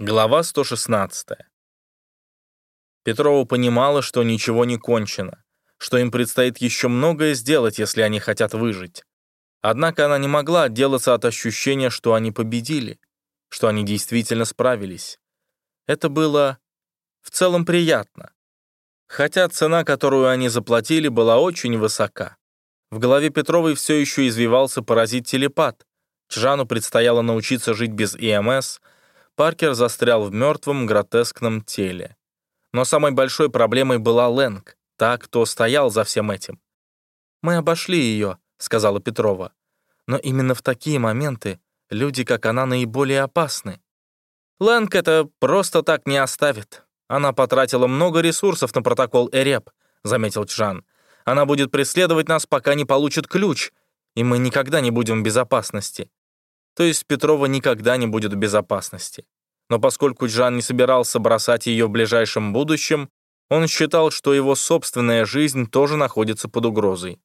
Глава 116. Петрова понимала, что ничего не кончено, что им предстоит еще многое сделать, если они хотят выжить. Однако она не могла отделаться от ощущения, что они победили, что они действительно справились. Это было в целом приятно. Хотя цена, которую они заплатили, была очень высока. В голове Петровой все еще извивался паразит-телепат. Чжану предстояло научиться жить без ИМС — Паркер застрял в мертвом гротескном теле. Но самой большой проблемой была Лэнг, та, кто стоял за всем этим. «Мы обошли ее», — сказала Петрова. «Но именно в такие моменты люди, как она, наиболее опасны. Лэнг это просто так не оставит. Она потратила много ресурсов на протокол ЭРЕП», — заметил Чжан. «Она будет преследовать нас, пока не получит ключ, и мы никогда не будем в безопасности. То есть Петрова никогда не будет в безопасности. Но поскольку Джан не собирался бросать ее в ближайшем будущем, он считал, что его собственная жизнь тоже находится под угрозой.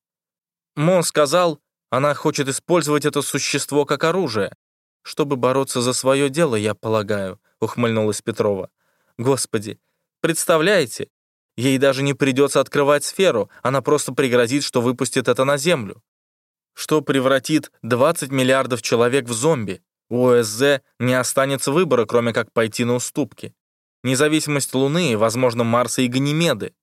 Мо сказал, она хочет использовать это существо как оружие. Чтобы бороться за свое дело, я полагаю, ухмыльнулась Петрова. Господи, представляете? Ей даже не придется открывать сферу, она просто пригрозит, что выпустит это на Землю что превратит 20 миллиардов человек в зомби. У ОСЗ не останется выбора, кроме как пойти на уступки. Независимость Луны, возможно, Марса и Ганимеды.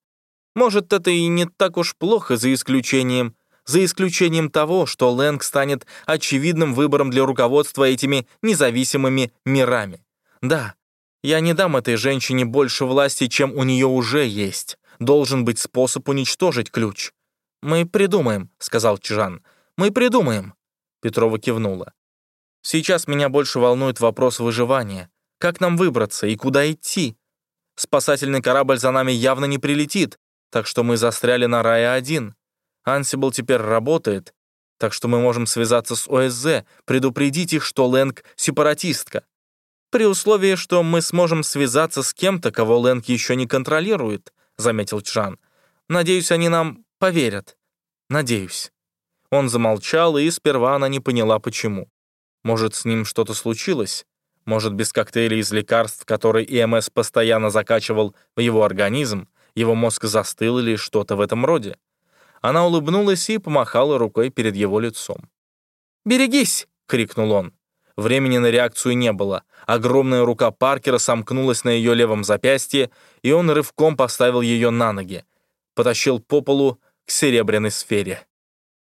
Может, это и не так уж плохо, за исключением, за исключением того, что Лэнг станет очевидным выбором для руководства этими независимыми мирами. Да, я не дам этой женщине больше власти, чем у нее уже есть. Должен быть способ уничтожить ключ. «Мы придумаем», — сказал Чжан. Мы придумаем». Петрова кивнула. «Сейчас меня больше волнует вопрос выживания. Как нам выбраться и куда идти? Спасательный корабль за нами явно не прилетит, так что мы застряли на Рае-1. Ансибл теперь работает, так что мы можем связаться с ОСЗ, предупредить их, что Лэнг — сепаратистка. При условии, что мы сможем связаться с кем-то, кого Лэнг еще не контролирует», — заметил Чжан. «Надеюсь, они нам поверят. Надеюсь». Он замолчал, и сперва она не поняла, почему. Может, с ним что-то случилось? Может, без коктейля из лекарств, который ИМС постоянно закачивал в его организм, его мозг застыл или что-то в этом роде? Она улыбнулась и помахала рукой перед его лицом. «Берегись!» — крикнул он. Времени на реакцию не было. Огромная рука Паркера сомкнулась на ее левом запястье, и он рывком поставил ее на ноги. Потащил по полу к серебряной сфере.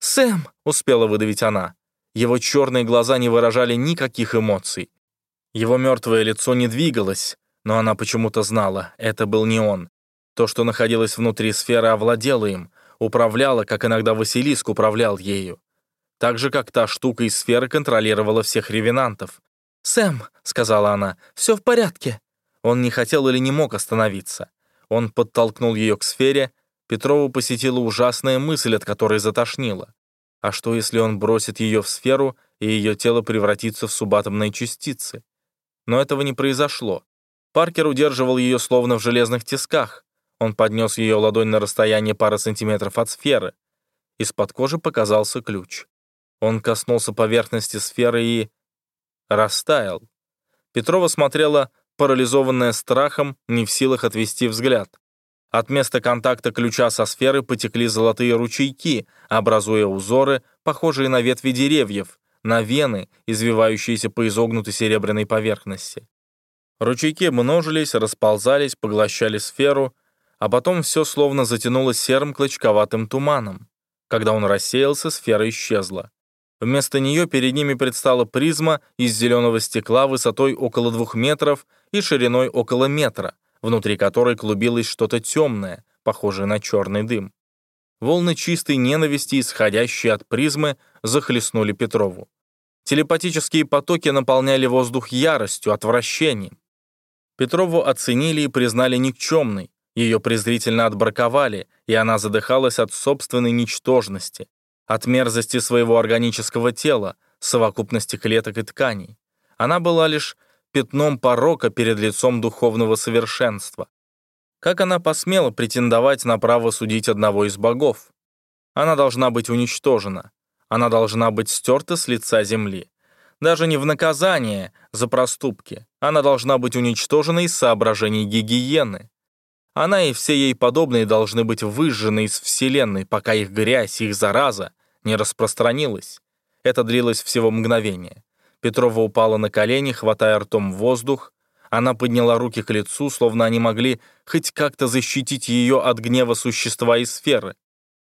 «Сэм!» — успела выдавить она. Его черные глаза не выражали никаких эмоций. Его мертвое лицо не двигалось, но она почему-то знала, это был не он. То, что находилось внутри сферы, овладело им, управляло, как иногда Василиск управлял ею. Так же, как та штука из сферы контролировала всех ревенантов. «Сэм», — сказала она, — «все в порядке». Он не хотел или не мог остановиться. Он подтолкнул ее к сфере, Петрову посетила ужасная мысль, от которой затошнило. А что, если он бросит ее в сферу, и ее тело превратится в субатомные частицы? Но этого не произошло. Паркер удерживал ее словно в железных тисках. Он поднес ее ладонь на расстояние пары сантиметров от сферы. Из-под кожи показался ключ. Он коснулся поверхности сферы и... растаял. Петрова смотрела, парализованная страхом, не в силах отвести взгляд. От места контакта ключа со сферы потекли золотые ручейки, образуя узоры, похожие на ветви деревьев, на вены, извивающиеся по изогнутой серебряной поверхности. Ручейки множились, расползались, поглощали сферу, а потом все словно затянулось серым клочковатым туманом. Когда он рассеялся, сфера исчезла. Вместо нее перед ними предстала призма из зеленого стекла высотой около двух метров и шириной около метра, внутри которой клубилось что-то темное, похожее на черный дым. Волны чистой ненависти, исходящие от призмы, захлестнули Петрову. Телепатические потоки наполняли воздух яростью, отвращением. Петрову оценили и признали никчемной, ее презрительно отбраковали, и она задыхалась от собственной ничтожности, от мерзости своего органического тела, совокупности клеток и тканей. Она была лишь пятном порока перед лицом духовного совершенства. Как она посмела претендовать на право судить одного из богов? Она должна быть уничтожена. Она должна быть стерта с лица земли. Даже не в наказание за проступки, Она должна быть уничтожена из соображений гигиены. Она и все ей подобные должны быть выжжены из Вселенной, пока их грязь, их зараза не распространилась. Это длилось всего мгновение. Петрова упала на колени, хватая ртом воздух. Она подняла руки к лицу, словно они могли хоть как-то защитить ее от гнева существа из сферы.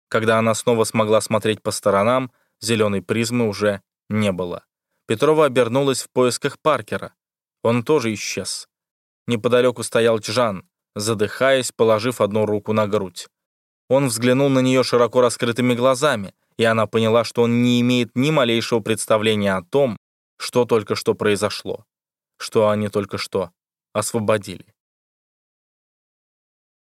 Когда она снова смогла смотреть по сторонам, зеленой призмы уже не было. Петрова обернулась в поисках Паркера. Он тоже исчез. Неподалеку стоял Чжан, задыхаясь, положив одну руку на грудь. Он взглянул на нее широко раскрытыми глазами, и она поняла, что он не имеет ни малейшего представления о том, что только что произошло, что они только что освободили.